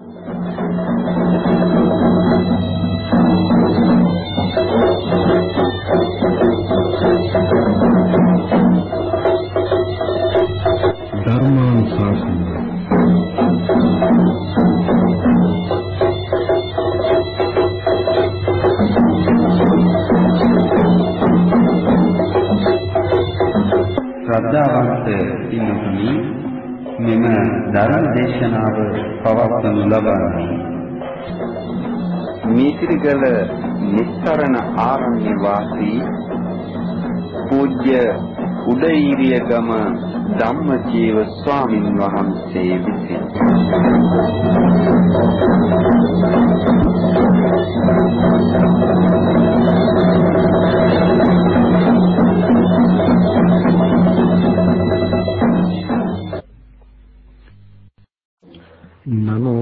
Thank you. Mitirigala නිස්සරණ ආරණ්‍ය වාසී පූජ්‍ය උදේීරියගම ධම්මජීව ස්වාමින් වහන්සේ විසින්. නමෝ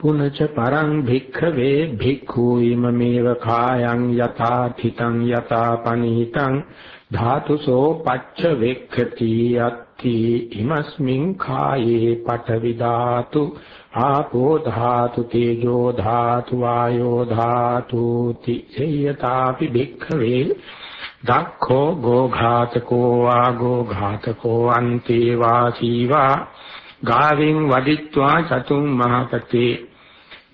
පුනච පරං භික්ඛවේ භික්ඛු ඉමමේව කායං යථා තිතං යථා පනිතං ධාතුසෝ පච්ච වෙක්ඛති අත්ති ඉමස්මින් කායේ පඨවි ධාතු ආපෝ ධාතු තේජෝ ධාතු වායෝ ධාතු තිසයතාපි භික්ඛවේ දක්ඛෝ ගෝඝාතකෝ ආගෝ ඝාතකෝ අන්තේ වාසීවා ගාවින් වදිත්වා චතුම් මහකතේ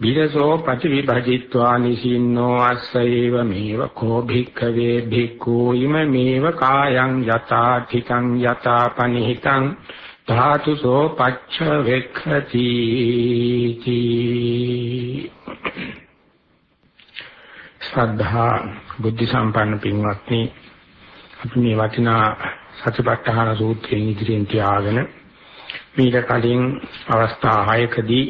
බිරසෝ ප්‍රතිවිභජිත්වා නිසින්නෝ අස්සයේව මේව කෝ භික්ඛවේ භික්ඛු ඉමමේව කායං යතා තිකං යතා පනිහිතං ධාතුසෝ පච්ච වෙක්ඛති ශ්‍රද්ධා බුද්ධ සම්පන්න පින්වත්නි අපි මේ වටිනා සතිපට්ඨාන සූත්‍රයෙන් ඉදිරියෙන් තියාගෙන මීට කලින් අවස්ථා 6කදී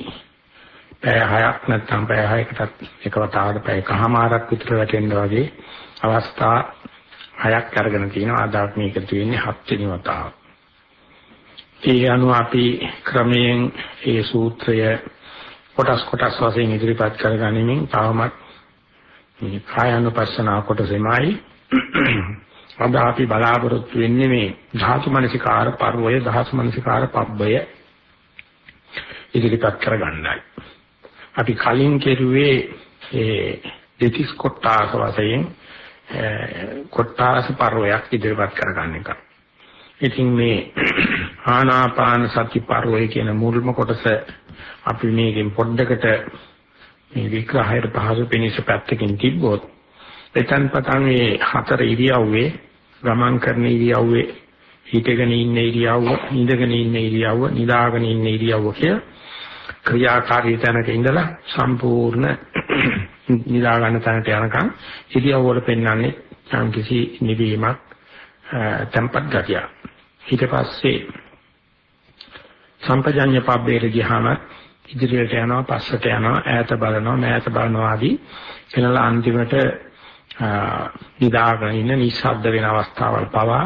පැය 6ක් නැත්නම් පැය 6කටත් එක වතාවකට පැය කහමාරක් විතර වැටෙන්න වගේ අවස්ථා 6ක් අරගෙන තිනවා අද මේක තියෙන්නේ 7 වෙනි වතාව. ඒ අනුව අපි ක්‍රමයෙන් ඒ සූත්‍රය කොටස් කොටස් වශයෙන් ඉදිරිපත් කරගනිමින් තවමත් මේ කායानुපස්සනා කොටසෙමයි අද අපි බලාපොරොත්තු වෙන්නේ මේ ධාතු මනසිකාර පර්වය ධාතු මනසිකාර පබ්බය ඉදිරිපත් කරගන්නයි. අපි කලින් කෙරුවේ ඒ දෙතිස් කොටාස වශයෙන් කොටාස පර්වයක් ඉදිරිපත් කරගන්න එක. ඉතින් මේ ආනාපාන සති පර්වය කියන මුල්ම කොටස අපි මේකෙන් පොඩ්ඩකට මේ විග්‍රහයට පහසු පිණිස පැත්තකින් තිබ්බොත් එතන පටන් මේ හතර ඉරියව්වේ ගමන් කරන ඉරියව්වේ හිටගෙන ඉන්න ඉරියව්ව, ඉඳගෙන ඉන්න ඉරියව්ව, නිදාගෙන ඉන්න ඉරියව්ව කිය ක්‍රියාකාරී තැනක ඉඳලා සම්පූර්ණ නිදා ගන්න තැනට යනකම් ඉරියව්ව වල පෙන්වන්නේ යම් කිසි නිවීමක් tempat ගතිය. ඊට පස්සේ සම්පජඤ්ඤ පබ්බේට ගියාම ඉදිරියට යනවා පස්සට යනවා ඈත බලනවා මෑත බලනවා ආදී එනලා අන්තිමට නිදාගෙන ඉන්න නිස්සද්ද වෙන අවස්ථාවල් පවා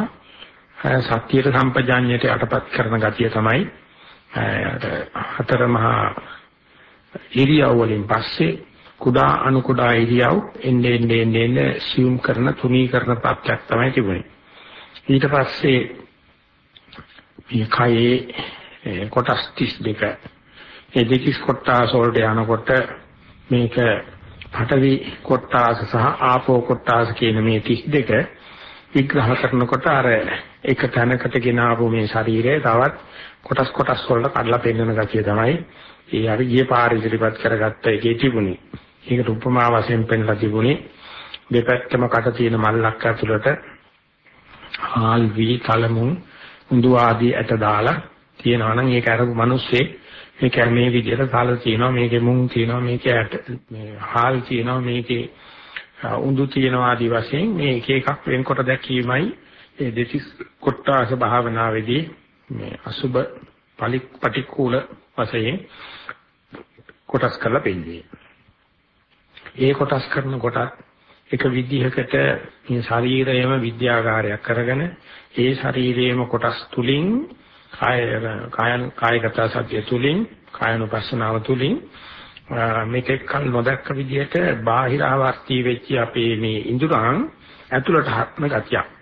සත්‍යයට සම්පජාඤ්ඤයට යටපත් කරන ගතිය තමයි හතර මහා ඉරියව් වලින් පස්සේ කුඩා අණු කුඩා ඉරියව් එන්නේ එන්නේ එන්නේ සියුම් කරන තුනී කරන ප්‍රත්‍යක් තමයි තිබුණේ. ඊට පස්සේ මේ කයේ කොටස් 32 ඒ දෙකස් කොටස් වලට යනකොට මේක පඨවි කොටාස සහ ආපෝ කොටාස කියන මේ 32 විග්‍රහ කරනකොට අර එක තැනකට ගෙන ආපු මේ ශරීරය තවත් කොටස් කොටස් වලට කඩලා පෙන්වන ගතිය තමයි ඒ අර ගිය පාර ඉදිරිපත් කරගත්ත එකේ තිබුණේ. ඒකට උපමා වශයෙන් පෙන්ලා තිබුණේ දෙපැත්තම කට තියෙන මල්ලක් ඇතුළට හාල් වී කලමුන් උඳු ආදී ඇට දාලා තියෙනවා නම් ඒක අරපු මිනිස්සේ මේක මේ විදිහට කාල තියෙනවා මේකේ මුං තියෙනවා මේකේ ඇට මේ හාල් තියෙනවා මේකේ උඳු තියෙනවා ආදි වශයෙන් මේ එක එකක් වෙන්කොට දැක්වීමයි ඒ දෙතිස් කොට්ටාස භාවනාවේදී මේ අසුබ පටික්කුල වශයෙන් කොටස් කරලා පෙන්නන්නේ. ඒ කොටස් කරන කොටත් එක විදිහකට මේ ශරීරයම විද්‍යාගාරයක් කරගෙන ඒ ශරීරයේම කොටස් තුලින් කාය කායන කායගත සත්‍ය තුලින් කායනුපස්සනාව තුලින් මේකෙක් කල නොදැක්ක විදිහට බාහිර ආවර්ති වෙච්ච අපේ මේ ඉඳුරන් ඇතුළට හත්න ගතියක්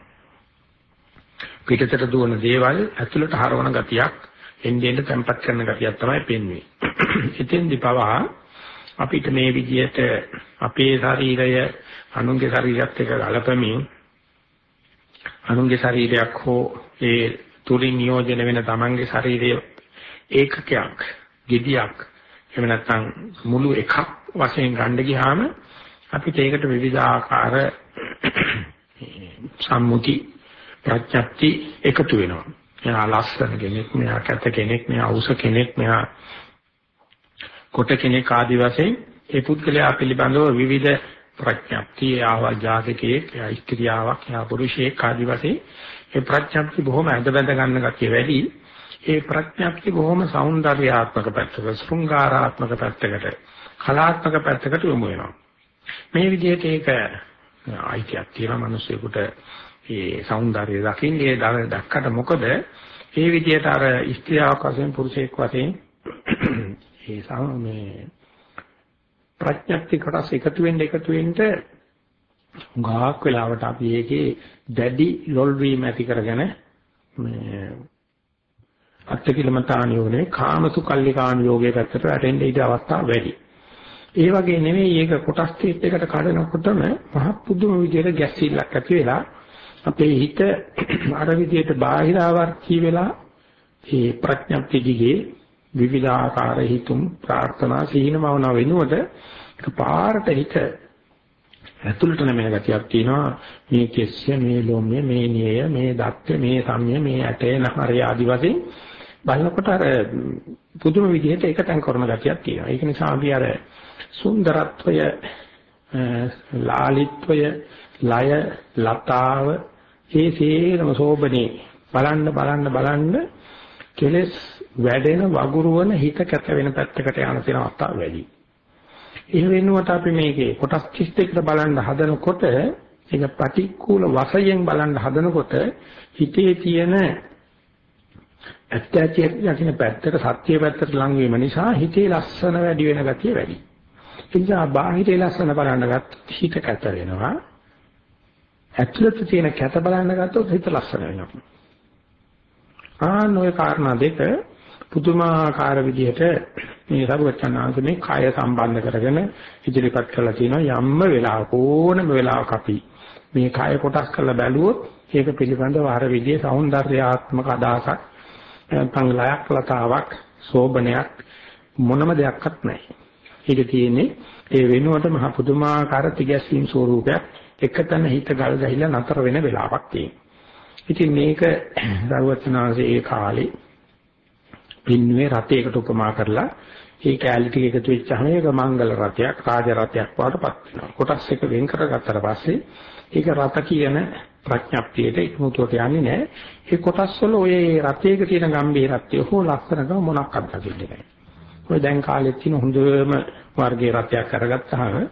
පිටතට දුවන දේවල් ඇතුළට හරවන ගතියක් එන්නේ එන්න තැම්පත් කරන ගතියක් තමයි පෙන්වන්නේ. එතෙන්දි පවා අපිට මේ විදිහට අපේ ශරීරය අනුන්ගේ ශරීරයත් එක්ක ගලපමින් අනුන්ගේ ශරීරයක් හෝ ඒ තුලින් නියෝජනය වෙන තමන්ගේ ශරීරයේ ඒකකයක්, gediyak එහෙම නැත්නම් මුළු එකක් වශයෙන් ගන්න ගියාම අපිට ඒකට විවිධාකාර සම්මුති ප්‍රඥප්ති එකතු වෙනවා. එයා ලස්සන කෙනෙක්, මෙයා කැත කෙනෙක්, මෙයා උස කෙනෙක්, මෙයා කොට කෙනෙක් ආදි වශයෙන් ඒ පුද්ගලයා පිළිබඳව විවිධ ප්‍රඥප්ති ආවා ජාතකයේ එයා ස්ත්‍රියාවක්, එයා පුරුෂයෙක් ආදි වශයෙන් ඒ ප්‍රඥප්ති බොහොම ඇඳබැඳ ගන්න ගැතිය වැඩි. ඒ ප්‍රඥප්ති බොහොම సౌందర్యාත්මක පැත්තකට, ශෘංගාරාත්මක පැත්තකට, කලාත්මක පැත්තකට යොමු වෙනවා. මේ විදිහට ඒක අයිතියක් තියෙන මිනිසෙකුට ඒ సౌందර්යය දකින්නේ දැක්කට මොකද මේ විදිහට අර ස්ත්‍රියක් වශයෙන් පුරුෂයෙක් වශයෙන් ඒ සම මේ ප්‍රඥප්ති කොටස් එකතු වෙන්න එකතු වෙන්න ගාක් වෙලාවට අපි ඒකේ දැඩි ලොල් වීම ඇති කරගෙන මේ අත්තිකිලමතාන යෝනේ කාමසු කල්ලිකාන යෝගයේ පැත්තට වැටෙන්න ඊට අවස්ථා වැඩි. ඒ වගේ නෙවෙයි ඒක කොටස් ටික එකට කඩනකොටම මහ පුදුම විදිහට ගැස්සීලක් ඇති වෙලා අපේ හිත අර විදිහට බාහිරාවර්ති වෙලා ඒ ප්‍රඥප්ති දිගේ විවිධාකාර හිතුම් ප්‍රාර්ථනා සීනමවන වෙනුවට පාරට හිත ඇතුළට නැමෙන ගතියක් තියෙනවා. මේ කෙස්ය මේ ලොම්ය මේ නියය මේ දත්ත මේ සම්ය මේ ඇටේ නහරය ආදි වශයෙන් බලනකොට අර පුදුම විදිහට එකතෙන් කරන ගතියක් තියෙනවා. ඒක නිසා අපි අර සුන්දරත්වය ලාලිත්වය ලය ලතාව ඒ සේරම සෝබනේ බලන්න බලන්න බලන්න කෙලස් වැඩෙන වගුරුවන හිත කැත වෙන පැත්තකට යන තියෙන අවස්ථා වැඩි. ඒ වෙනුවට අපි මේකේ කොටස් 32කට බලන්න හදනකොට ඒක ප්‍රතිකූල වශයෙන් බලන්න හදනකොට හිතේ තියෙන ඇත්ත ඇති යකින පැත්තට සත්‍ය පැත්තට ලං වීම නිසා හිතේ ලස්සන වැඩි වෙන ගතිය වැඩි. ඒ නිසා බාහිරේ ලස්සන බලන්න ගත්තොත් හිත කැත වෙනවා. ඇතුළත තියෙන කැත බලන්න ගත්තොත් හිත ලස්සන වෙනවා. ආන් ওই කාරණා දෙක පුදුමාකාර විදිහට මේ සරුවචනාංශ මේ කය සම්බන්ධ කරගෙන ඉදිරිපත් කරලා තියෙනවා යම්ම වෙලාවක ඕනම වෙලාවක අපි මේ කය කොටස් කරලා බැලුවොත් ඒක පිළිබඳව අර විදිහේ సౌందర్యාත්මක අදහසක් නැත්නම් ලයක් ලතාවක් සෝබනයක් මොනම දෙයක්වත් නැහැ. ඒක තියෙන්නේ ඒ වෙනුවට මහ පුදුමාකාර තිගැස්සීම් ස්වරූපයක් එකතන හිත ගල් ගහිලා නතර වෙන වෙලාවක් තියෙනවා. ඉතින් මේක සරුවචනාංශයේ ඒ කාලේ පින්නුවේ රතයකට උපමා කරලා ඒ කැලේ ටික එකතු වෙච්චාම ඒක මංගල රතයක් රාජ රතයක් වඩපත් වෙනවා. කොටස් එක වෙන් කරගත්තට පස්සේ ඒක රත කියන ප්‍රඥප්තියට ඉක්මුතුවට යන්නේ නැහැ. ඒ කොටස් වල ඔය රතයක තියෙන ගැඹීරත්වය හෝ ලක්ෂණකම මොනක්වත් දකින්නේ නැහැ. ඔය දැන් කාලෙත් තියෙන හොඳම වර්ගයේ රතයක් අරගත්තාම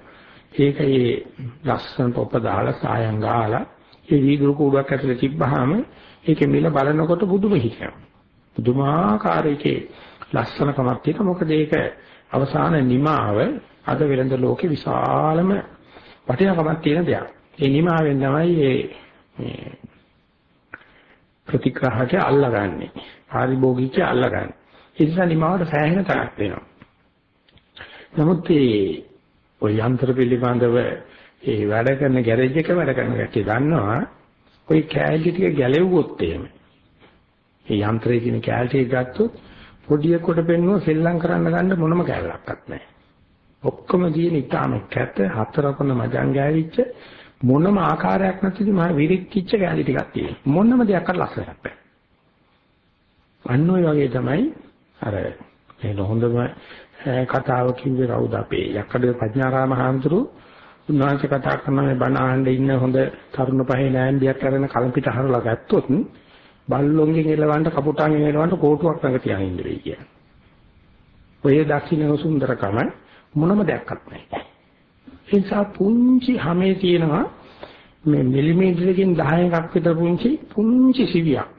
ඒක ඒ ලස්සන පොප දාලා සායම් ගාලා ඒ වීදුරු කූඩුවක් ඇතුලේ තිබ්බහම ඒකේ මිල බලනකොට බුදුම හිතෙනවා. පුදුමාකාර එකේ ලස්සනකමක් තියෙන මොකද ඒක අවසාන නිමාව අද වෙළඳ ලෝකේ විශාලම වටිනාකමක් තියෙන දෙයක්. ඒ නිමාවෙන් තමයි මේ ප්‍රතිග්‍රහකේ අල්ලගන්නේ. පාරිභෝගිකේ අල්ලගන්නේ. ඒ නිසා නිමාවට සෑහෙන තරක් දෙනවා. නමුත් ඒ ඔය යන්ත්‍ර පිළිබඳව ඒ වැඩ කරන ගෑරේජ් එක වැඩ කරන කට්ටිය දන්නවා ඔය කෑලි ටික ගැලෙව්වොත් එහෙම මේ යන්ත්‍රයේ තියෙන කැලටි ගත්තොත් පොඩියකට පෙන්නුව සෙල්ලම් කරන්න ගන්න මොනම කැලලක්වත් නැහැ. ඔක්කොම තියෙන ඉතාම කැත හතරකොන මජන් ගෑවිච්ච මොනම ආකාරයක් නැතිද මම විරික්කිච්ච කැලි ටිකක් තියෙනවා. මොනම දෙයක්වත් ලස්සනක් නැහැ. අන්න ඔය වගේ තමයි අර මේ හොඳම කතාව කිව්වේ කවුද අපේ යක්කඩ පඥාරාම හාමුදුරු උන්වහන්සේ කතා කරන මේ බණ අහන්න ඉන්න හොඳ තරුණ පහේ නෑන්දියක් කරන කලපිට හරලා ගත්තොත් බල්ලොන්ගෙන් එලවන්න කපුටන්ගෙන් එලවන්න කෝටුවක් ළඟ තියාගෙන ඉන්න වෙයි කියන්නේ. ඔය දක්ෂින සුන්දරකම මොනම දෙයක්වත් නැහැ. ඒ නිසා පුංචි හැමේ තියෙනවා මේ මිලිමීටරකින් 10ක් විතර පුංචි පුංචි සිවියක්.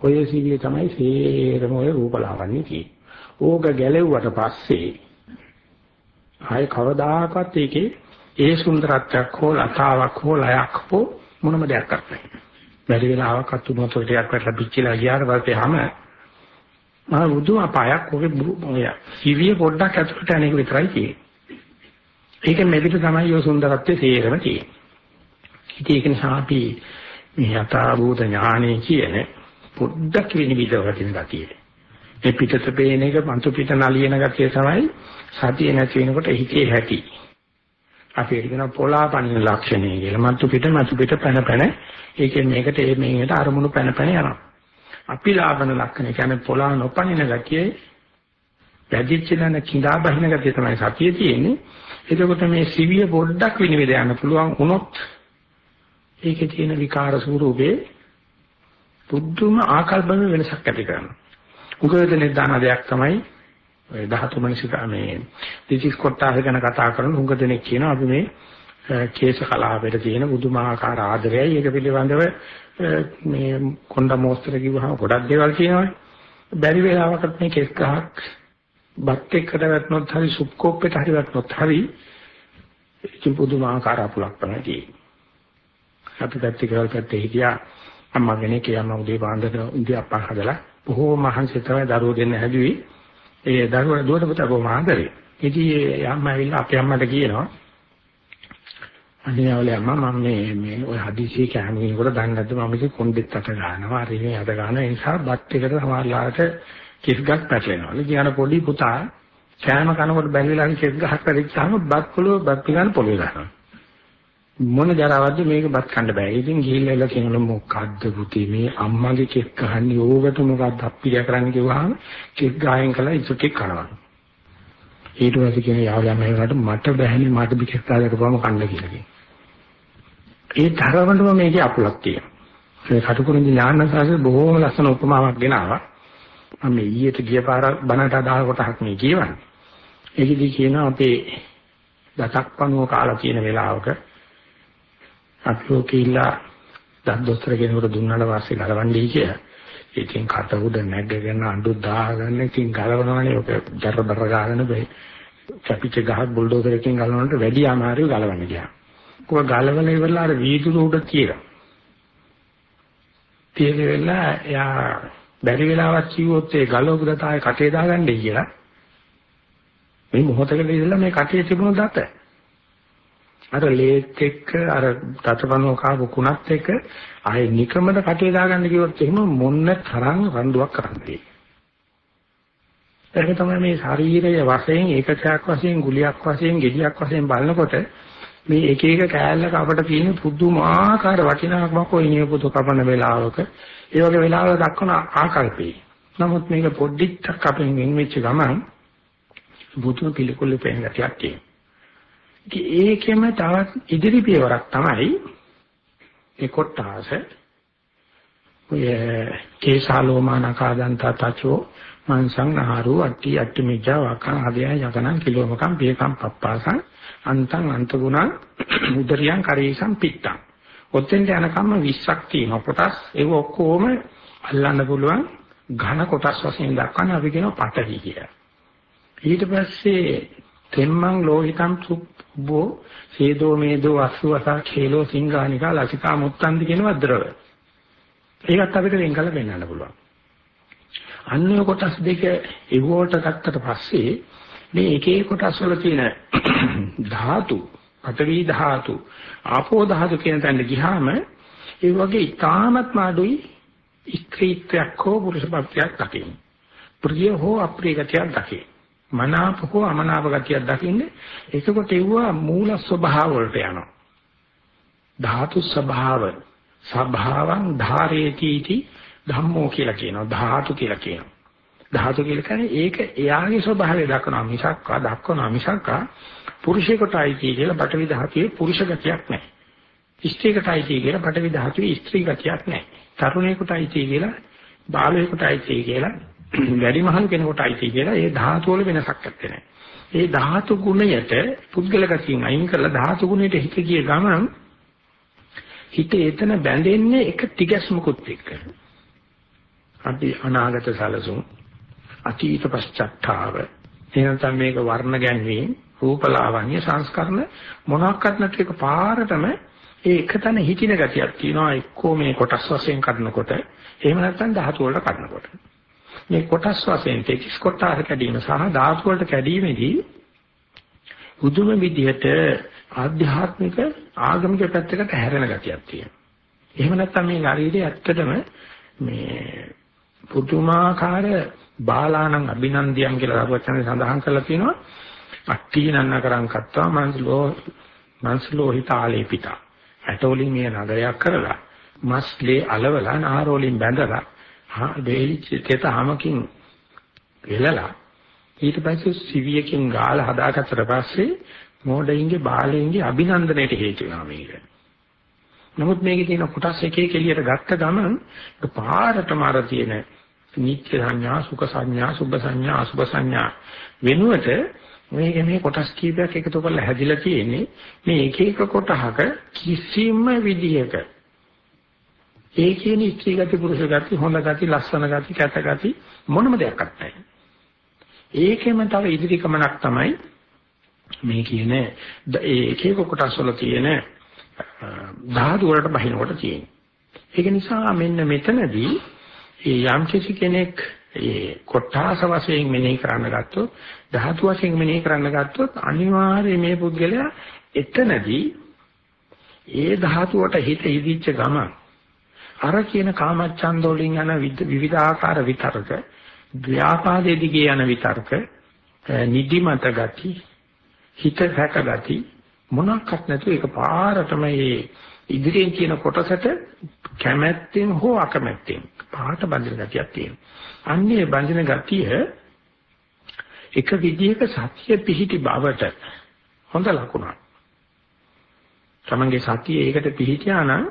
ඔය සිවිය තමයි සේරම ඔය රූපලාවන්‍ය තියෙන්නේ. ඕක ගැලෙව්වට පස්සේ ආයේ කවදාකවත් ඒකේ ඒ සුන්දරත්වයක් හෝ ලතාවක් හෝ ලයක් හෝ මොනම දෙයක් නැහැ. වැඩි වෙලාවක් අතුමත ටිකක් කරලා පිච්චිලා ගියාට පස්සේ හැම මා බුදු අපායක් ඔගේ ඔය සිවිය පොඩ්ඩක් ඇතුළට අනේක විතරයි තියෙන්නේ. ඒක මෙදිට තමයි ඔය සුන්දරත්වයේ තේරෙම තියෙන්නේ. ඉතින් ඒක නිසා අපි මේ යථා භූත ඥානෙ කියන පොඩ්ඩක් විනිවිදව වටින ගතිය. මේ පිටත පේන එක පන්තු පිට නලියන ගතිය තමයි සතිය නැති වෙනකොට හිතේ හැටි. අපි කියන පොලාපනින ලක්ෂණය කියලා. මතු පිට මතු පිට පැන පැන ඒකෙන් මේකට ඒ මේකට අරමුණු පැන පැන යනවා. අපි ලාභන ලක්ෂණ කියන්නේ පොලා නොපනින ගතියේ වැඩිච්ච දන කිඳා බහින ගතිය තමයි සතිය තියෙන්නේ. එතකොට මේ සිවිය පොඩ්ඩක් විනිවිද යන්න පුළුවන් වුණොත් ඒකේ තියෙන විකාර ස්වරූපේ පුදුම ආකල්පම වෙනසක් ඇති කරනවා. උගදෙනේ දාන දෙයක් තමයි ඔය ධාතු මනසික මේ දිචිස් කොටාස ගැන කතා කරන උගදෙනේ කියනවා අපි මේ කේශ කලාපයට තියෙන බුදුමාහාකාර ආදරයයි ඒක පිළිබඳව මේ කොණ්ඩ මෝස්තර කිව්වහම ගොඩක් දේවල් කියනවානේ. බැරි වෙලාවකට මේ කෙස් ගහක් බත් එක්කට වැටුනොත් හරි සුප් කෝප්පෙට හරි වැටුනොත් හරි ඉතින් පුදුමාකාර අපලක් තමයි තියෙන්නේ. අපි පැත්තේ කරල් පැත්තේ හිටියා අම්මා කෙනෙක් කියම උදේ පාන්දර ඉඳි අප්පා හදලා බොහෝ මහන්සි තමයි දරුවෝ දෙන්න හැදුවේ. ඒ දරුවා දුවට පුතා බොහොම ආදරේ. ඉතින් ඒ අම්මා ඇවිල්ලා අපේ අම්මට කියනවා අනිවාර්යයෙන්ම අම්මා මම මේ මේ ඔය හදිසිය කෑම කෙනකොට දන්නේ නැද්ද මම ඉතින් කොණ්ඩෙත් අත ගන්නවා හරි අත ගන්න ඒ නිසා බත් එකට සමහරලාට කිස් ගස් පැටලෙනවා. ඉතින් අර පොඩි පුතා කෑම කනකොට බැලවිලා කිස් ගහක් පැටිච්චාම බත් පොළොව බත් ගන්න පොළොවේ දානවා. මොන ජරාවක්ද මේක බත් කන්න බෑ. ඉතින් ගිහිල්ලා එලා කියනවා මොකද්ද පුතේ මේ අම්මගේ කෙක් ගහන්නේ ඕකට මොකද්ද අප්පිරිය කරන්න කිව්වහම කෙක් ගායෙන් කළා ඉතු කෙක් කනවා. ඊට පස්සේ කියන යාළුවා මම මට බෑනේ මට බිකෙක් කාලේ කරපුවම කන්න කියලා කියනවා. ඒ තරමටම මේකේ අපලක් තියෙනවා. ඒ කටුකුරුන්දි ඥානසාරේ බොහෝම ලස්සන උපමාවක් ගෙනාවා. මම ඊයේට ගිය පාර බණට අදාළ කොටහක් මේ කියවන්නේ. ඒකෙදි කියනවා අපේ දසක් පණුව කාලා තියෙන වෙලාවක අපෝ කියලා දත් දොස්තර කෙනෙකුට දුන්නාට පස්සේ ගලවන්නේ කියලා. ඉතින් කට උඩ නැගගෙන අඬු දාගෙන ඉතින් ගලවනවනේ ඔක දරදර ගාගෙන බෑ. කැපිච්ච ගහක් බුල්ඩෝසරකින් ගලවනකොට වැඩි අමාරුයි ගලවන්න ගියා. කොහොම ගලවන ඉවරලා අර වීදුරු උඩ තියලා. තියෙන වෙලාව එයා බැරි වෙලාවක් කිව්වොත් ඒ ගලවපු දත ආයේ කටේ දාගන්නයි කියලා. මේ මොහොතකදී ඉඳලා මේ කටේ තිබුණු දත. අර ලේත් එක්ක අර දතපනෝ කාපු කුණත් එක්ක ආයේ නිකමද කටේ දාගන්න කිව්වොත් එහෙම මොන්න තරම් රණ්ඩුවක් කරන්නේ. ඒක තමයි මේ ශාරීරික වශයෙන් ඒකකයක් වශයෙන් ගුලියක් වශයෙන් ගෙඩියක් වශයෙන් බලනකොට මේ එක එක කෑල්ලක අපිට තියෙන පුදුමාකාර වටිනාකමක් ඔය නියපොතු කපන වෙලාවක ඒ වගේ වෙලාවල දක්වන ආකල්පේ. නමුත් මේක පොඩ්ඩක් අපෙන් වෙන් වෙච්ච ගමන් බුදු පිළිකුල් පෙන් ගැටියක් තියෙනවා. ඒකෙම තවත් ඉදිරි පියවරක් තමයි ඒ කොටාස. ඔය කේසාලෝමානකාදන්ත තචෝ මංසං නහරු අට්ටි අට්ටි මිජ්ජා වකං හදය යකනං කිලෝමකම් පියකම් පප්පාසං අන්තං අන්තගුණ උදරියං කරේසම් පිට්ටං ඔතෙන්ට යනකම්ම 20ක් තියෙනවා කොටස්. ඒක ඔක්කොම අල්ලන්න පුළුවන් ඝන කොටස් වශයෙන් දක්වන්නේ අපි කියනවා පටවි කියලා. ඊට පස්සේ තෙම්මං ලෝහිතං සුබ්බෝ සේදෝ මේදෝ අස්සවසා khelo සිංහානිකා ලසිකා මුත්තන්දි කියනවා ද්‍රව ඒකත් අපිට වෙන් කළ පෙන්වන්න පුළුවන් අන්‍ය කොටස් දෙක එවුවට ගත්තට පස්සේ මේ එක එක කොටස් වල තියෙන ධාතු, පඨවි ධාතු, ආපෝ ධාතු කියන තැනට ගියාම ඒ වගේ ඊටාමත් මාඩුයි ස්ත්‍රීත්වයක් හෝ පුරුෂත්වයක් දකින්න. ප්‍රිය හෝ අප්‍රිය ගතියක් දකින්න. මනාප හෝ අමනාප ගතියක් දකින්න. ඒකකොට ඒවා මූල ස්වභාව වලට යනවා. ධාතු ස්වභාව සභාවං ධාරේති इति ධම්මෝ කියලා කියනවා. ධාතු කියලා කියනවා. ධාතු කියලා කියන්නේ ඒක එයාගේ ස්වභාවය දක්වනවා මිසක් දක්වනවා මිසක් පුරුෂයෙකුටයි කියලා පටවි ධාතුවේ පුරුෂ ගතියක් නැහැ. ස්ත්‍රීකටයි කියලා පටවි ධාතුවේ ස්ත්‍රී ගතියක් නැහැ. තරුණයෙකුටයි කියලා බාලයෙකුටයි කියලා වැඩිමහල් කෙනෙකුටයි කියලා ඒ ධාතු වල වෙනසක් නැත්තේ. ඒ ධාතු ගුණයට පුද්ගල ගතියෙන් අයින් කරලා ධාතු ගුණයට හිත ගිය ගමන් හිත එතන බැඳෙන්නේ එක තිගැස්මකුත් එක්ක. අපි අනාගත සැලසුම් අතීත පශ්චාත්තාව එනතම මේක වර්ණ ගැන්වීම රූපලාවන්‍ය සංස්කරණ මොනක්වත් නැති එක පාරටම ඒ එකතන හිතින ගතියක් තියෙනවා එක්කෝ මේ කොටස් වශයෙන් කඩනකොට එහෙම නැත්නම් ධාතු වලට කඩනකොට මේ කොටස් වශයෙන් තෙකිස් කොටස් කැඩීම සහ ධාතු වලට කැඩීමේදී බුදුම විදිහට ආධ්‍යාත්මික ආගමික පැත්තකට හැරෙන ගතියක් තියෙනවා. එහෙම නැත්නම් මේ ශරීරය ඇත්තටම මේ පුදුමාකාර බාලාණන් අභිනන්දියන් කියලා වචනේ සඳහන් කරලා තියෙනවා. අට්ඨීනන්න කරන් කත්තා මන්සලෝ මන්සලෝ හිතාලේ පිටා. ඇටෝලින් මේ නගරයක් කරලා මස්ලේ අලවලා නාරෝලින් බැඳලා දෙලිච්ච තෙත හැමකින් වෙලලා ඊට පස්සේ සිවියකින් ගාලා හදාගත්තට පස්සේ මෝඩයින්ගේ බාලයින්ගේ අභිනන්දනයට හේතු වෙනවා මේක. නමුත් මේකේ තියෙන කොටස් එක එක එළියට ගත්ත ගමන් පාරටම අර තියෙන නිත්‍ය සංඥා, සුඛ සංඥා, සුභ සංඥා, අසුභ සංඥා වෙනුවට මේක මේ කොටස් කීපයක් එකතු කරලා හැදිලා තියෙන්නේ මේ එක එක කොටහක කිසිම විදියක ඒ කියන ස්ත්‍රී ගති පුරුෂ ගති හොඳ ගති ලස්සන ගති කැත ගති මොනම දෙයක් නැහැ. ඒකෙම තව ඉදිරි ගමනක් තමයි මේ කියන ඒ එක එක කොටස් වල තියෙන ධාතු වලට බහිනකොට තියෙන්නේ. ඒක නිසා මෙන්න මෙතනදී ඒ යම් කිසි කෙනෙක් ඒ කොටාස වශයෙන් මෙනෙහි කරන්න ගත්තොත් ධාතු වශයෙන් මෙනෙහි කරන්න ගත්තොත් අනිවාර්යයෙන් මේ පුද්ගලයා එතනදී ඒ ධාතුවට හිත ඉදිච්ච ගමන් අර කියන කාමච්ඡන්ද වලින් යන විවිධාකාර විතරක ව්‍යාපාදයේ දිගේ යන විතරක නිදිමත ගති හිත සැක ගති මොනක්වත් නැතුව ඒක පාරටම මේ ඉදිරියෙන් කියන කොටසට කැමැත්තෙන් හෝ අකමැත්තෙන් පාට බඳින ගතියක් තියෙනවා. අන්නේ බඳින ගතිය එක විදිහක සත්‍ය පිහිටි බවට හොඳ ලකුණක්. තමන්ගේ සතිය ඒකට පිහිටියා නම්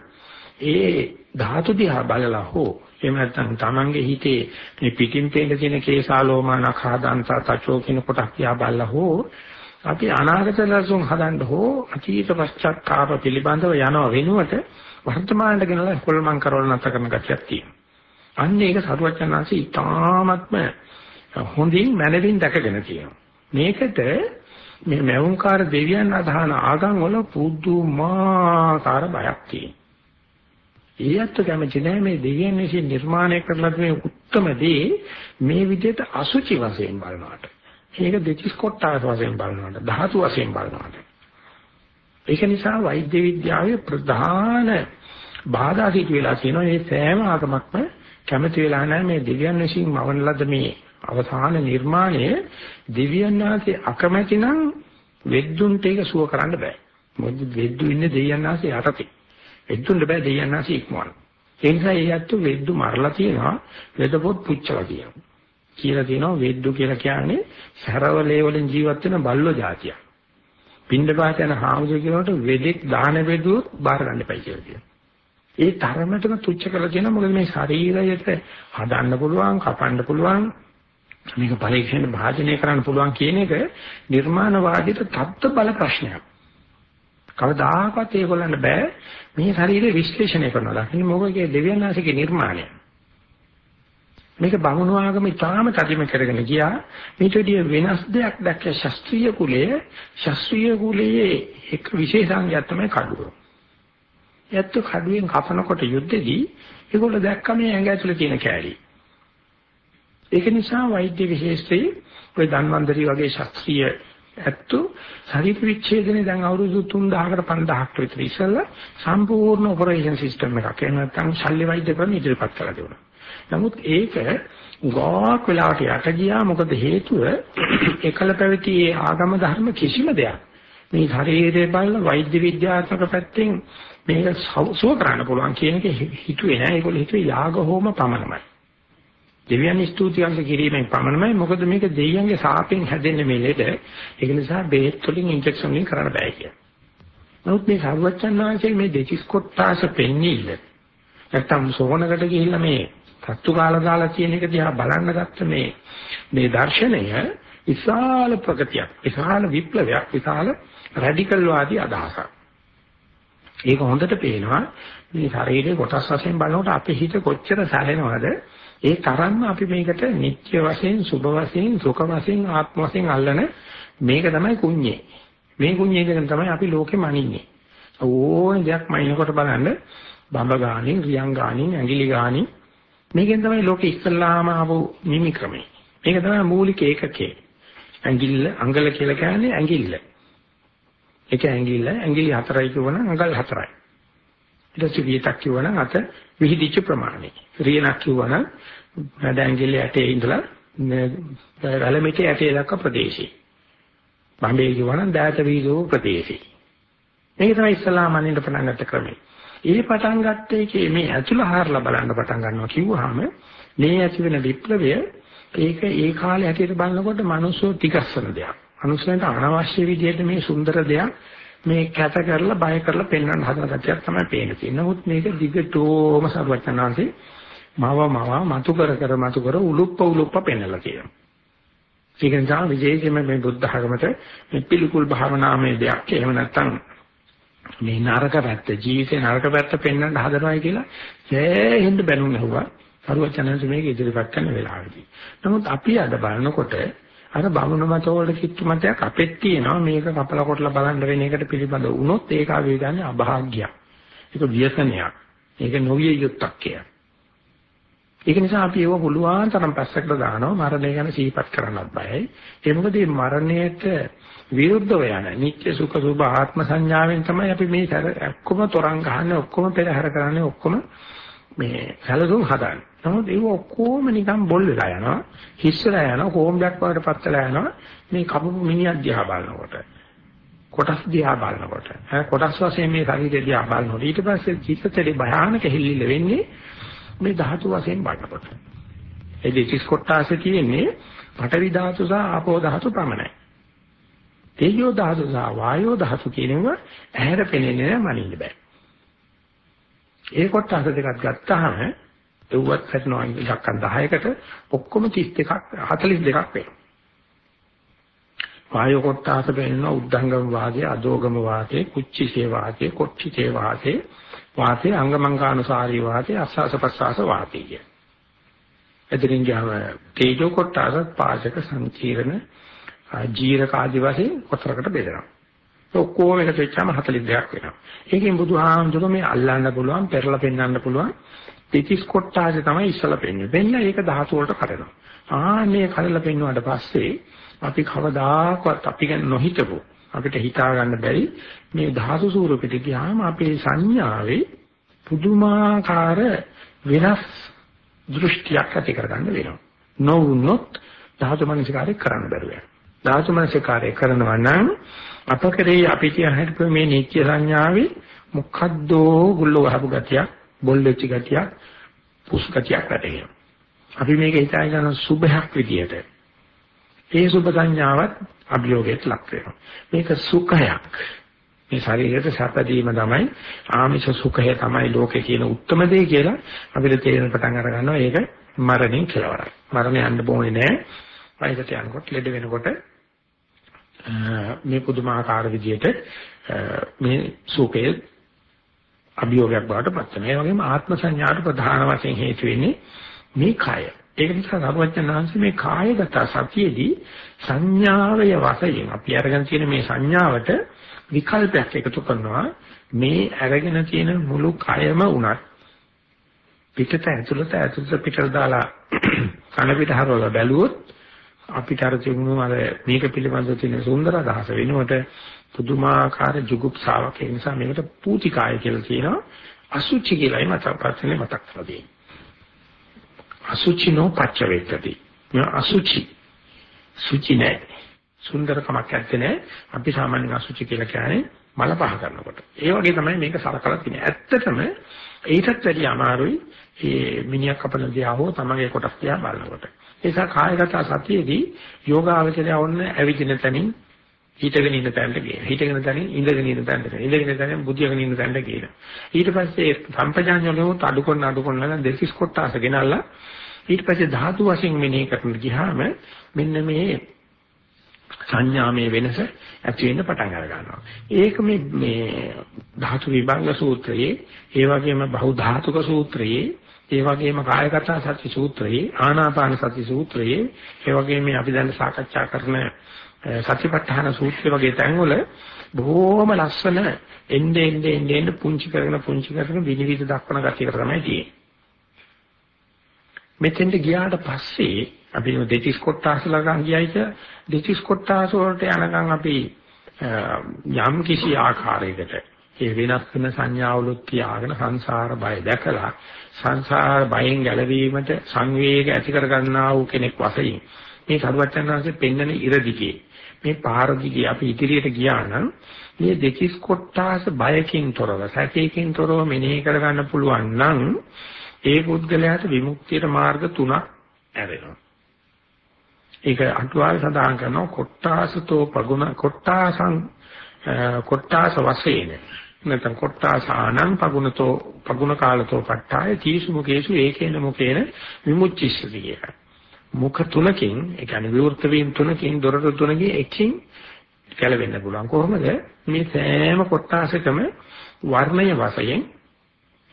ඒ ධාතු දිහා බලලා හෝ එහෙම නැත්නම් තමන්ගේ හිතේ මේ පිටින් පේන තියෙන කේසාලෝමා නඛා දන්තා තචෝ කියන කොටස් දිහා බලලා හෝ අපි අනාගත ලසුන් හදන්න හෝ අතීත පශ්චාත්තාප පිළිබඳව යනව වෙනුවට වර්තමානට ගෙනලා කොල්මන් කරවල නැත කරන ගැටියක් තියෙනවා. අන්න ඒක සරුවචනාංශي ඉතාමත්ම හොඳින් මනවින් දැකගෙන තියෙනවා. මේකට මේ මෞංකාර දෙවියන් අදහන ආගම් වල පුදුමාකාර බයක් තියෙනවා. ඊයත් කැමති නැහැ මේ දෙවියන් විසින් නිර්මාණය කරලා මේ උත්තරම දේ මේ විදිහට අසුචි වශයෙන් බලනවාට. ඒක දෙතිස් කොටස් වශයෙන් බලනවාට ධාතු වශයෙන් බලනවාට. ඒක නිසා වෛද්‍ය විද්‍යාවේ ප්‍රධාන බාධා සිටු වෙලා තියෙනවා මේ සෑම ආගමක්ම කැමති වෙලා නැහැ මේ දෙවියන් විසින් මවන ලද මේ අවසාන නිර්මාණය දෙවියන් වාසේ අකමැති නම් වෙද්දුන්ට ඒක සුව කරන්න බෑ. මොකද වෙද්දු ඉන්නේ දෙවියන් වාසේ යටතේ. වෙද්දුන්ට බෑ දෙවියන් වාසේ ඉක්මවන්න. ඒ නිසා ඒ යැත්තු වෙද්දු මරලා තියෙනවා වෙදපොත් පුච්චලා තියෙනවා. කියලා තියෙනවා වෙද්දු කියලා කියන්නේ සරවලේ වලින් ජීවත් වෙන බල්ලෝ జాතියක්. පින්ඩපාත යන හාමුදුරුවෝ කියනකොට වෙදෙක් දාන වෙදුවොත් බාර ගන්න එපයි කියලා කියනවා. ඒ තරමටම තුච්ච කරලා කියනවා මොකද මේ ශරීරයට හදන්න පුළුවන්, කපන්න පුළුවන්, මේක පරීක්ෂණ භාජනය කරන්න පුළුවන් කියන එක නිර්මාණවාදීට තත්ත්ව බල ප්‍රශ්නයක්. කවදාකවත් ඒගොල්ලන්ට බෑ මේ ශරීරය විශ්ලේෂණය කරනවා. දකින්න මොකද දෙවියන් ආශිකේ නිර්මාණය. මේක බමුණු ආගම ඉතාම තදිම කරගෙන ගියා. මේටදී වෙනස් දෙයක් දැක්ක ශාස්ත්‍රීය කුලයේ ශාස්ත්‍රීය කුලයේ එක විශේෂාංගයක් තමයි කඩුව. යැත්තු කඩුවෙන් කපනකොට යුද්ධෙදී ඒගොල්ලෝ දැක්ක මේ ඇඟ ඇතුලේ තියෙන කෑලි. ඒක නිසා වෛද්‍ය විශේෂයේ ඔය ධන්වන්දරි වගේ ශාස්ත්‍රීය ඇත්තු ශරීර විච්ඡේදනේ දැන් අවුරුදු 3000කට 5000කට විතර ඉස්සෙල්ලා සම්පූර්ණ ඔපරේෂන් සිස්ටම් එකක්. එහෙම නැත්නම් ශල්‍ය වෛද්‍ය ක්‍රම ඉදිරිපත් කරලා තිබුණා. නමුත් ඒක ගොඩක් වෙලාවට යට ගියා. මොකද හේතුව එකල පැවති ඒ ආගම ධර්ම කිසිම දෙයක්. මේ ශරීරයේ බලන වෛද්‍ය විද්‍යාත්මක පැත්තෙන් මේක සුව කරන්න පුළුවන් කියන එක හිතුවේ නෑ. ඒගොල්ලෝ හිතුවේ යාග හෝම පමණයි දෙවියන් ස්තුතිවන්ත කිරීමෙන් පමණයි මොකද මේක දෙවියන්ගේ සාපෙන් හැදෙන්නේ මේ ලෙඩ. ඒක නිසා බේත් වලින් ඉන්ජෙක්ෂන් වලින් කරන්න බෑ කියලා. නමුත් මේ සර්වචන් වහන්සේ මේ දෙතිස් කොටාස පෙන්නිල්ල නැත්තම් සෝනකට ගිහිල්ලා මේ සත්තු කාලා දාලා තියෙන එක දිහා බලන්න ගත්ත මේ මේ දර්ශනය විශාල ප්‍රගතියක්, විශාල විප්ලවයක්, විශාල රැඩිකල් වාදී අදහසක්. ඒක හොඳට පේනවා. මේ ශරීරයේ කොටස් වශයෙන් බලනකොට අපේ හිත කොච්චර සැලෙනවද? ඒ තරම්ම අපි මේකට නිත්‍ය වශයෙන් සුභ වශයෙන් සුඛ වශයෙන් ආත්ම වශයෙන් අල්ලන මේක තමයි කුඤ්ඤේ. මේ කුඤ්ඤේ දෙකෙන් තමයි අපි ලෝකෙ මනින්නේ. ඕන දෙයක් මනිනකොට බලන්න බඹ ගානින් රියන් ගානින් ඇඟිලි ගානින් මේකෙන් තමයි ලෝකෙ ඉස්සල්ලාම ආපු නිමි ක්‍රමය මේක තමයි මූලික ඒකකේ ඇඟිල්ල අඟල කියලා කියන්නේ ඇඟිල්ල. ඒක ඇඟිල්ල ඇඟිලි හතරයි කියවනම් අඟල් හතරයි. ඊට පස්සේ වියතක් කියවනම් අත විහිදිච්ච ප්‍රමාණය. රියනක් කියවනම් නඩ ඇඟිල්ල ඇටේ ඉඳලා වැලමිටේ ඇටේ දක්වා ප්‍රදේශي. බම්බේ කියවනම් දෑත වීදෝ ප්‍රදේශي. මේක තමයි ඉස්ලාම අනින්න පටන් ගත්ත ක්‍රමය. ඒ පටන් ගත්ත එකේ මේ ඇතුළ හරලා බලන්න පටන් ගන්නවා කිව්වහම මේ ඇති වෙන විප්ලවය ඒක ඒ කාලේ හැටියට බලනකොට මිනිස්සු තිගස්සන දෙයක්. මනුස්සයන්ට අනවශ්‍ය විදිහට මේ සුන්දර දෙයක් මේ කැත කරලා බය කරලා පෙන්වන්න හදන ගැටියක් තමයි පේන්නේ. නමුත් මේක දිගටම සර්වඥාන්සේ මව මව මතු කර කර මතු කර උලුප්ප උලුප්ප පෙන්වලා තියෙනවා. ඒක නිසා විශේෂයෙන්ම මේ බුද්ධ ධර්මයට මේ පිළිකුල් භාවනාමය දෙයක් එහෙම නැත්නම් මේ නරක පැත්ත ජීවිතේ නරක පැත්ත පෙන්වන්න හදනවායි කියලා සෑහෙන්න බැනුම් ඇහුවා. සරුවචනන්සේ මේක ඉදිරිපත් කරන වෙලාවේදී. නමුත් අපි අද බලනකොට අර බමුණු මත වල කිට්ටු මතයක් අපෙත් තියෙනවා මේක කපලා කොටලා බලන්න වෙන එකට පිළිබඳ වුණොත් ඒක ආවේදන්නේ අභාග්‍යයක්. ඒක ව්‍යසනයක්. ඒක නොවිය යුක්තක් කියලා. ඒක නිසා අපි ඒව පුළුවන් තරම් පැත්තකට දානවා මරණය ගැන සිහිපත් කරන්නත් බයයි. ඒ මොකද මේ මරණයට විරුද්ධව යන නිත්‍ය සුඛ සුභ ආත්ම සංඥාවෙන් තමයි අපි මේ ඔක්කොම තරංග ගහන්නේ ඔක්කොම පෙරහැර කරන්නේ ඔක්කොම මේ සැලසුම් හදන්නේ. නමුත් ඒක ඔක්කොම නිකන් බොල් වෙලා යනවා. හිස්සලා යනවා. කොම්බයක් වගේ පත්තලා යනවා. මේ කපපු මිනිහක් දිහා බලනකොට. කොටස් දිහා බලනකොට. ඈ කොටස් වශයෙන් මේ ශරීරය දිහා බලනකොට ඊට පස්සේ චිත්තතරේ භයානක හිල්ලිල වෙන්නේ මේ ධාතු වශයෙන් බලනකොට. ඒ දෙතිස් කොටාසේ තියෙන්නේ පඨවි ධාතු සහ ආපෝ ධාතු පමණයි. තේජෝ ධාතු සහ වායෝ ධාතු කියනවා ඇහැර පෙනෙන්නේ නැහැ මනින්න බෑ. ඒ කොටස් දෙකක් ගත්තාම එව්වත් හැටනවා ඉලක්කම් 10කට ඔක්කොම 32ක් 42ක් වෙනවා. වායෝ කොටස වෙනවා උද්ධංගම වාදයේ අදෝගම වාදයේ කුච්චිසේ වාදයේ කොච්චිසේ වාදයේ වාදයේ අංගමංගානුසාරී වාදයේ අස්සස ප්‍රසවාස වාදයේ. එදිරින් ගාම තේජෝ කොටස පාචක සංකීර්ණ ජීරක ආදි වශයෙන් කොටරකට බෙදෙනවා. ඔක්කොම එකතු වෙච්චාම 42ක් වෙනවා. ඒකෙන් බුදුහාමුදුරුවෝ මේ අල්ලන්න පුළුවන්, පෙරලා පෙන්වන්න පුළුවන් තිතිස් කොටාසේ තමයි ඉස්සලා පෙන්වන්නේ. වෙන්න ඒක ධාතු වලට කඩනවා. ආන්නේ කඩලා පෙන්වුවාට පස්සේ අපි කවදාකවත් අපි ගැන නොහිතපො අපිට හිතා ගන්න බැරි මේ ධාතු ස්වරූපෙට ගියාම අපේ සංඥාවේ පුදුමාකාර වෙනස් දෘෂ්ටියක් ඇති කරගන්න වෙනවා. නොවුනොත් ධාතු මනසිකාරය කරන්න බැරුව යනවා. ධාතු මනසිකාරය කරනවා නම් අප කරේ අපි කියන මේ නිත්‍ය සංඥාවේ මොකද්දෝ ගුල්ල ගහපු ගතියක් බොල් වෙච්ච ගතියක් පුස් ගතියක් වැටෙනවා. අපි මේක හිතා ගන්න සුභයක් විදියට. ඒ සුභ සංඥාවත් අභියෝගයට ලක් වෙනවා. මේක සුඛයක්. මේ ශරීරයට සැපදීම තමයි ආමිෂ සුඛය තමයි ලෝකේ කියන උත්තරම දේ කියලා අපිට තේරෙන පටන් අර ගන්නවා. ඒක මරණින් කෙලවරයි. මරණය යන්න බෝනේ නෑ. වයසට යනකොට ලෙඩ වෙනකොට මේ පුදුමාකාර විදියට මේ සුඛය අභියෝගයක් බවට පත් වෙනවා. ඒ වගේම ආත්ම සංඥාට ප්‍රධාන වශයෙන් හේතු වෙන්නේ මේ කය. ඒක නිසා සර්වඥාන්සේ මේ කායගත සතියේදී සංඥාවය වශයෙන් අපි අරගෙන තියෙන මේ සංඥාවට විකල්පයක් එකතු කරනවා. මේ අරගෙන තියෙන මුළු කයම උනත් පිටත ඇතුළත ඇතුළත පිටට දාලා කන පිට හරවලා බැලුවොත් අපිට අර තිබුණු අර මේක පිළිබඳව තියෙන සුන්දර අදහස වෙනුවට පුදුමාකාර ජුගුප්සාවක්. ඒ නිසා මේකට පූතිකාය කියලා කියනවා. අසුචි කියලායි මතපත්නේ මතක් කරලා දෙන්නේ අසුචිනෝ පච්චවේතති මේ අසුචි. සුචි නෑ. සුන්දරකමක් ඇත්තේ නෑ. අපි සාමාන්‍යයෙන් අසුචි කියලා කියන්නේ මල පහ කරනකොට. ඒ වගේ තමයි මේක සලකලා තියෙන්නේ. ඇත්තටම ඒකත් වැඩි අමාරුයි මේ මිනිහක් කපන දිහා හෝ තමගේ කොටස් දිහා බලනකොට. ඒ නිසා කායගත සතියේදී යෝගාවචරය වොන්න ඇවිදින තැනින් හිටගෙන ඉන්න තැනට ගියා. හිටගෙන තැනින් ඉඳගෙන ඉන්න තැනට ගියා. ඉඳගෙන තැනින් බුදියාගෙන ඉන්න තැනට ගියා. ඊට පස්සේ සම්පජාඤ්ඤවලුත් අඩු කරන අඩු කරන නම් දෙසිස් කොටස ගෙනල්ලා ඊට පස්සේ ධාතු වශයෙන් මෙනෙහි කරන ගියාම මෙන්න මේ සංඥාමය වෙනස ඇති වෙන්න පටන් අර ගන්නවා. ඒක මේ මේ ධාතු විභංග සූත්‍රයේ, ඒ වගේම බහු ධාතුක සූත්‍රයේ, ඒ වගේම කායගත සති සූත්‍රයේ, ආනාපාන සති සූත්‍රයේ, ඒ වගේම අපි දැන් සාකච්ඡා කරන සතිපට්ඨාන සූත්‍රය වගේ තැන්වල බොහෝම ලස්සන එnde ende ende ende පුංචි කරගෙන පුංචි කරගෙන විනිවිද දක්වන ගතියකට තමයි තියෙන්නේ. මෙතෙන්ට ගියාට පස්සේ අපි දෙතිස් කොටස් ළඟ ගියයිද දෙතිස් කොටස් වලට යනකම් අපි යම් කිසි ආකාරයකට ඒ වෙනස් වෙන සංඥාවලුත් තියාගෙන සංසාර බය දැකලා සංසාර බයෙන් ගැලවීමට සංවේග ඇති කර ගන්නා වූ කෙනෙක් වශයෙන් මේ සරුවචනාංශයෙන් පෙන්වන ඉරදිගේ මේ පාර දිගේ අපි ඉදිරියට ගියා නම් මේ දෙතිස් කොටාස බයකින් තොරව සැකයකින් තොරව මෙනෙහි කරගන්න පුළුවන් නම් ඒ පුද්ගලයාට විමුක්තියට මාර්ග තුනක් ඇරෙනවා. ඒක අටුවාවේ සඳහන් කරනවා කොට්ටාසතෝ පගුණ කොට්ටාසං කොට්ටාස වශයෙන් නැත්නම් කොට්ටාසානං පගුණතෝ පගුණ කාලතෝ පට්ඨාය තීසු මුකේසු ඒකේන මුකේන විමුච්චිස්සති කියලා. මුඛ තුනකින් ඒ කියන්නේ විවෘත වීම තුනකින් දොරටු තුනකින් එකකින් ගැලවෙන්න පුළුවන්. කොහොමද? මේ සෑම කොටාසකම වර්ණය වශයෙන්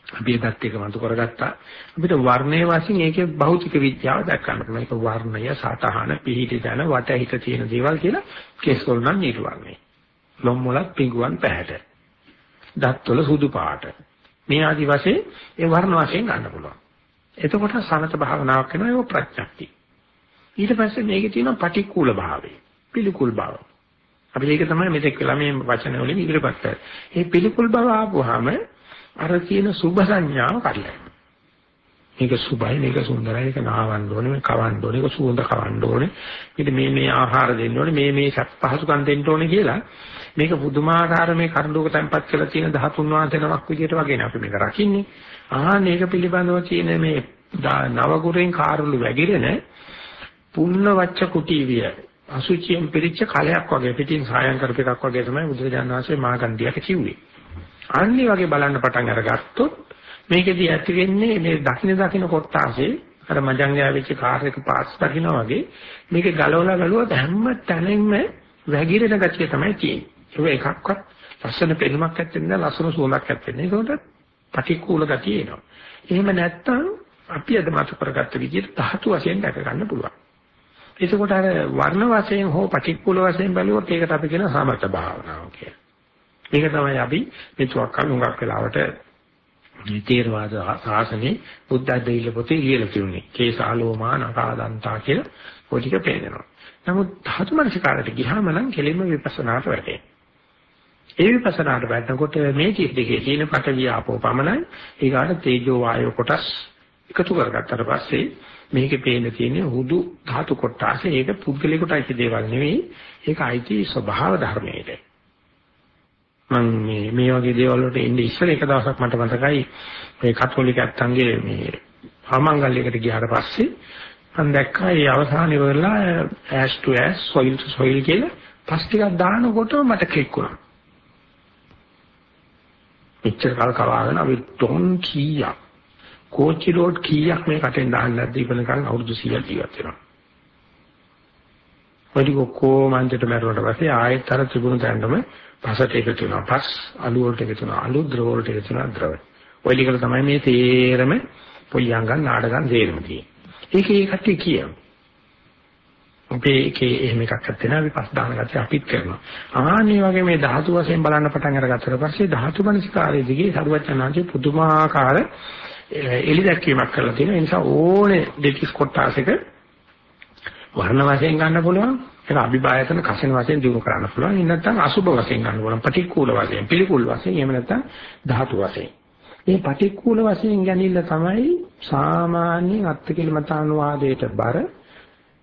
අපි ඒකත් එක මතු කරගත්තා. අපිට වර්ණයේ වශයෙන් ඒකේ භෞතික විද්‍යාව දක්වන්න පුළුවන්. ඒක වර්ණය සතහන පිහිටි දන වටහිට තියෙන දේවල් කියලා කේස් වල නම් නිර්වර්ණය ලොම් වලත් පිඟුවන් පැහැට. දත්වල සුදු පාට මේ ආදි වශයෙන් ඒ වර්ණ වශයෙන් ගන්න පුළුවන් එතකොට සමත භාවනාවක් වෙනවා ඒක ප්‍රඥප්තිය ඊට පස්සේ මේකේ තියෙනවා පටික්කුල භාවය. පිළිකුල් බව. අපි ඒක තමයි මෙතෙක් වෙලා මේ වචන වලින් ඉදිරිපත් කරන්නේ. මේ පිළිකුල් බව ආපුවාම අර කියන සුභ සංඥාව කඩලා. මේක සුභයි මේක සුන්දරයි මේක නාවන්න ඕනේ මේක කවන්න ඕනේ මේක සුවඳ කවන්න ඕනේ ඊට මේ මේ ආහාර දෙන්න ඕනේ මේ මේ සත් පහසුකම් දෙන්න ඕනේ කියලා මේක පුදුමාකාර මේ කරුණුක තැම්පත් කරලා තියෙන 13 වාසනමක් විදියට වගේනේ අපි මේක රකින්නේ ආහන් මේක පිළිබඳව තියෙන මේ නවගුරෙන් කාර්ලු වැగిරෙන පුන්න වච්ච කුටීවිය අසුචියෙන් පිරිච්ච කලයක් වගේ පිටින් සායම් කරපු එකක් වගේ තමයි බුදුරජාණන් වහන්සේ මාගන්ධියට කිව්වේ. අන්නේ වගේ බලන්න පටන් අරගත්තොත් මේකෙදී ඇති වෙන්නේ මේ දකින දකින කොටාසේ අර මජංගයා වෙච්ච කාර් එක පාස් දකින්න වගේ මේක ගලවලා ගලුවොත් හැම තැනින්ම වැగిරෙන ගතිය තමයි තියෙන්නේ. ඒක එකක්වත් ලස්සන පෙනුමක් ඇත්තේ නැහැ ලස්සන සුවඳක් ඇත්තේ නැහැ. ඒකට පටික්කුල ගතිය එනවා. එහෙම නැත්තම් අපි අද මත කරගත්ත විදිහට ධාතු වශයෙන් දැක ගන්න පුළුවන්. එතකොට අර වර්ණ වශයෙන් හෝ පටික්කුල වශයෙන් බැලුවොත් ඒකට අපි කියන සමත භාවනාව කියලා. මේක තමයි අපි මෙතුවක් කල හුඟක් වෙලාවට තේරවාද සාසනේ බුද්ධ දෙයිල පොතේ ලියලා තියුනේ. කේසාලෝමා නකාදන්තා කියලා ඔය ටික පේනවා. නමුත් ධාතු මනසිකාරට ගියාම නම් කෙලින්ම විපස්සනාට වැටේ. ඒ විපස්සනාට වැටෙනකොට මේ දෙකේ තියෙන පටවිය ආපෝ පමණයි ඊගාට තේජෝ වායෝ කොටස් එකතු කරගත්තට පස්සේ මේකේ පේන්න තියෙන්නේ හුදු ධාතු කොටස. ඒක පුද්ගලිකට අයිති දේවල් නෙවෙයි. ඒක අයිති ස්වභාව ධර්මයේද. මම මේ මේ වගේ දේවල් වලට එන්නේ ඉස්සර එක දවසක් මට මතකයි මේ කතෝලික ඇත්තන්ගේ මේ ආමංගල්‍යයකට ගියාට පස්සේ මම දැක්කා ඒ අවසාන ඉවරලා ඇස් ටු ඇස් සොයිල් ටු සොයිල් කියලා පස් ටිකක් දානකොට මට ක්ලික් වුණා. එච්චර කල් කවාගෙන අපි ටොන් කීයක් කෝච්චි රෝඩ් කීයක් මේ කටෙන් දාන්න නැද්ද ඉපනකන් අවුරුදු 100ක් ජීවත් වෙනවා. වැඩි කොහොම අන්තිමට මරුණට පස්සේ ආයෙත් අර තිබුණු තැනම පසට එකතු වෙනවා. පස් අලු වලට එකතු වෙනවා. අලු ද්‍රව වලට එකතු වෙනවා ද්‍රව. ඔය ටිකල තමයි මේ තේරම පොయ్యංගන් නාඩගම් තේරම තියෙන්නේ. ඒකේ කට්ටිය කියනවා. අපේ ඒකේ එහෙම එකක් නැත්නම් අපි පස් දාන ගැටි අපිත් කරනවා. ආන්නේ වගේ මේ ධාතු වශයෙන් බලන්න පටන් අරගත්තට පස්සේ ධාතු මනසිකාරයේ දිගේ සරුවචනාංශේ පුදුමාකාර එලි දැක්වීමක් කරලා තියෙනවා. ඒ නිසා ඕනේ දෙතිස් කොටාසක වර්ණ වශයෙන් ගන්න පුළුවන්. ඒක අභිභායතන කසින වශයෙන් දිනු කරන්න පුළුවන්. ඉන්න නැත්නම් අසුභ වශයෙන් ගන්න පුළුවන්. පටික්කුල වශයෙන්, පිළිකුල් වශයෙන්, එහෙම නැත්නම් ධාතු වශයෙන්. මේ පටික්කුල වශයෙන් ගැනීම තමයි සාමාන්‍යයෙන් අත්තිකිලමතානුවාදයට බර